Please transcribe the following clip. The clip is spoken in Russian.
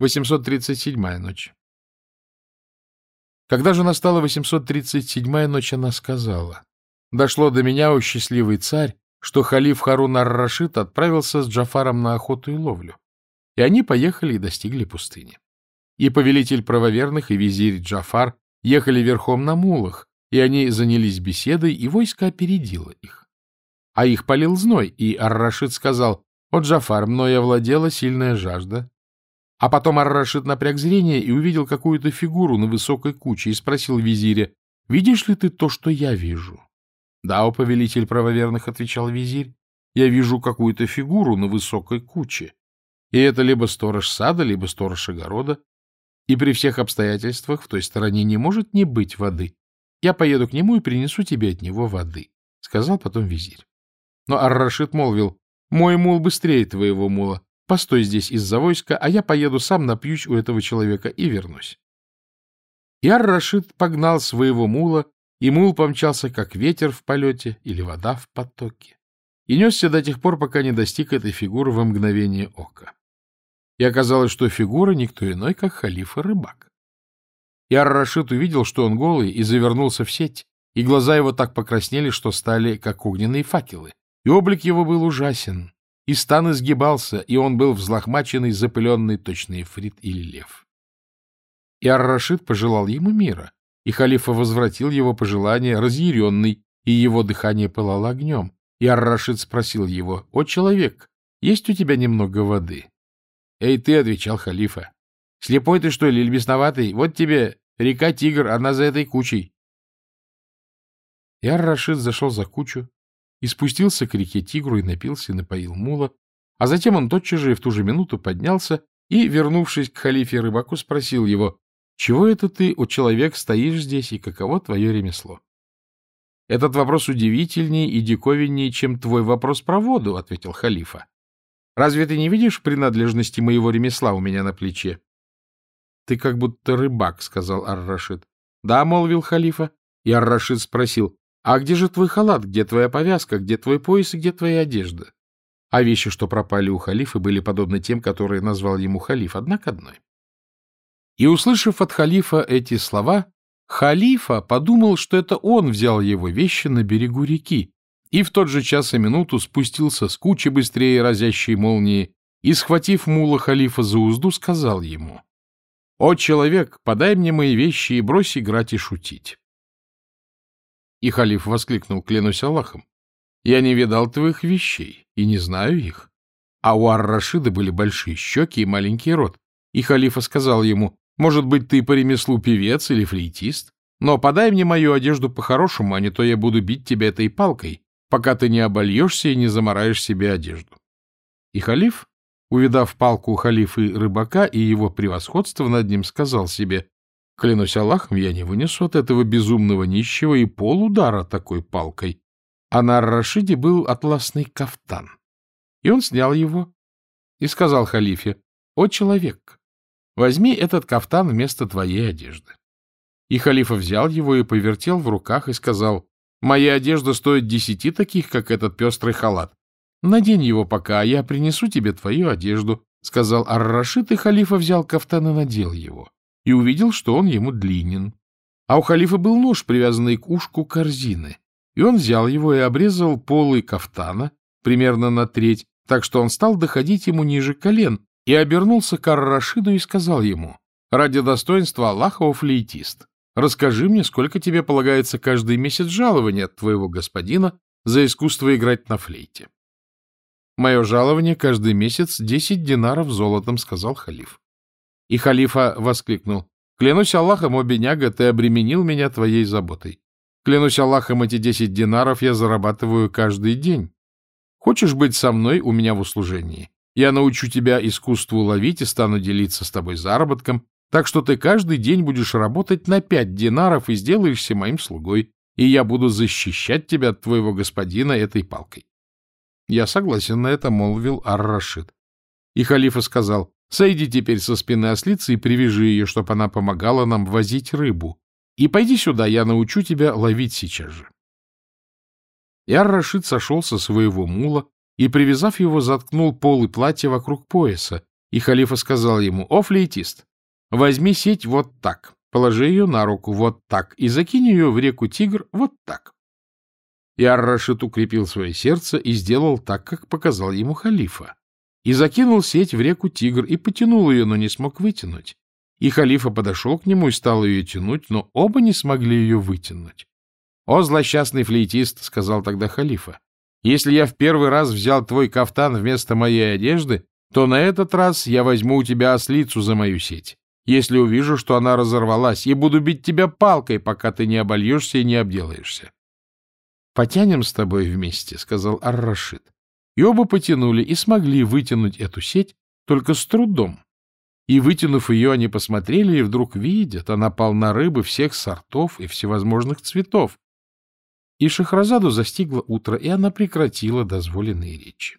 837-я ночь. Когда же настала 837-я ночь, она сказала, «Дошло до меня, о счастливый царь, что халиф Харун ар-Рашид отправился с Джафаром на охоту и ловлю. И они поехали и достигли пустыни. И повелитель правоверных, и визирь Джафар ехали верхом на мулах, и они занялись беседой, и войско опередило их. А их полил зной, и Ар-Рашид сказал, «О, Джафар, мной овладела сильная жажда, а потом Ар-Рашид напряг зрение и увидел какую-то фигуру на высокой куче и спросил визиря, «Видишь ли ты то, что я вижу?» «Да, о повелитель правоверных», — отвечал визирь, «я вижу какую-то фигуру на высокой куче, и это либо сторож сада, либо сторож огорода, и при всех обстоятельствах в той стороне не может не быть воды. Я поеду к нему и принесу тебе от него воды», — сказал потом визирь. Но Ар-Рашид молвил, «Мой мул быстрее твоего мула, Постой здесь из-за войска, а я поеду сам напьюсь у этого человека и вернусь. Яр-Рашид погнал своего мула, и мул помчался, как ветер в полете или вода в потоке, и несся до тех пор, пока не достиг этой фигуры во мгновение ока. И оказалось, что фигура никто иной, как халифа-рыбак. Яр-Рашид увидел, что он голый, и завернулся в сеть, и глаза его так покраснели, что стали, как огненные факелы, и облик его был ужасен, и стан изгибался, и он был взлохмаченный, запыленный, точно эфрит или лев. И Ар-Рашид пожелал ему мира, и халифа возвратил его пожелание, разъяренный, и его дыхание пылало огнем. И Ар-Рашид спросил его, «О, человек, есть у тебя немного воды?» «Эй, ты», — отвечал халифа, — «слепой ты, что ли, или бесноватый? Вот тебе река Тигр, она за этой кучей». И Ар-Рашид зашел за кучу, и спустился к реке Тигру и напился и напоил мула, а затем он тотчас же и в ту же минуту поднялся и, вернувшись к халифе рыбаку, спросил его, «Чего это ты, о человек, стоишь здесь, и каково твое ремесло?» «Этот вопрос удивительнее и диковиннее, чем твой вопрос про воду», — ответил халифа. «Разве ты не видишь принадлежности моего ремесла у меня на плече?» «Ты как будто рыбак», — сказал Ар-Рашид. «Да», — молвил халифа. И Ар-Рашид спросил, а где же твой халат, где твоя повязка, где твой пояс и где твоя одежда? А вещи, что пропали у халифа, были подобны тем, которые назвал ему халиф, одна к одной. И, услышав от халифа эти слова, халифа подумал, что это он взял его вещи на берегу реки, и в тот же час и минуту спустился с кучи быстрее разящей молнии и, схватив мула халифа за узду, сказал ему, «О, человек, подай мне мои вещи и брось играть и шутить». И халиф воскликнул, клянусь Аллахом, я не видал твоих вещей и не знаю их. А у Ар-Рашида были большие щеки и маленький рот. И халифа сказал ему, может быть, ты по ремеслу певец или флейтист, но подай мне мою одежду по-хорошему, а не то я буду бить тебя этой палкой, пока ты не обольешься и не замараешь себе одежду. И халиф, увидав палку халифы рыбака и его превосходство над ним, сказал себе, Клянусь Аллахом, я не вынесу от этого безумного нищего и полудара такой палкой. А на Рашиде был атласный кафтан. И он снял его и сказал халифе, «О, человек, возьми этот кафтан вместо твоей одежды». И халифа взял его и повертел в руках и сказал, «Моя одежда стоит десяти таких, как этот пестрый халат. Надень его пока, а я принесу тебе твою одежду», — сказал Ар-Рашид, и халифа взял кафтан и надел его и увидел, что он ему длинен. А у халифа был нож, привязанный к ушку корзины, и он взял его и обрезал полы кафтана примерно на треть, так что он стал доходить ему ниже колен, и обернулся к Ар-Рашиду и сказал ему, «Ради достоинства Аллаха, о флейтист, расскажи мне, сколько тебе полагается каждый месяц жалования от твоего господина за искусство играть на флейте». «Мое жалование каждый месяц десять динаров золотом», — сказал халиф. И халифа воскликнул. «Клянусь Аллахом, о бедняга, ты обременил меня твоей заботой. Клянусь Аллахом, эти десять динаров я зарабатываю каждый день. Хочешь быть со мной у меня в услужении? Я научу тебя искусству ловить и стану делиться с тобой заработком, так что ты каждый день будешь работать на пять динаров и сделаешься моим слугой, и я буду защищать тебя от твоего господина этой палкой. Я согласен на это, молвил Ар-Рашид. И халифа сказал, Сойди теперь со спины ослицы и привяжи ее, чтобы она помогала нам возить рыбу. И пойди сюда, я научу тебя ловить сейчас же. Яр-Рашид сошел со своего мула и, привязав его, заткнул полы платья вокруг пояса И халифа сказал ему, «О, флейтист, возьми сеть вот так, положи ее на руку вот так и закинь ее в реку Тигр вот так». И Ар-Рашид укрепил свое сердце и сделал так, как показал ему халифа. И закинул сеть в реку Тигр и потянул ее, но не смог вытянуть. И халифа подошел к нему и стал ее тянуть, но оба не смогли ее вытянуть. — О, злосчастный флейтист, — сказал тогда халифа, — если я в первый раз взял твой кафтан вместо моей одежды, то на этот раз я возьму у тебя ослицу за мою сеть, если увижу, что она разорвалась, и буду бить тебя палкой, пока ты не обольешься и не обделаешься. — Потянем с тобой вместе, — сказал Ар-Рашид. И оба потянули и смогли вытянуть эту сеть, только с трудом. И, вытянув ее, они посмотрели и вдруг видят, она полна рыбы всех сортов и всевозможных цветов. И Шахразаду застигло утро, и она прекратила дозволенные речи.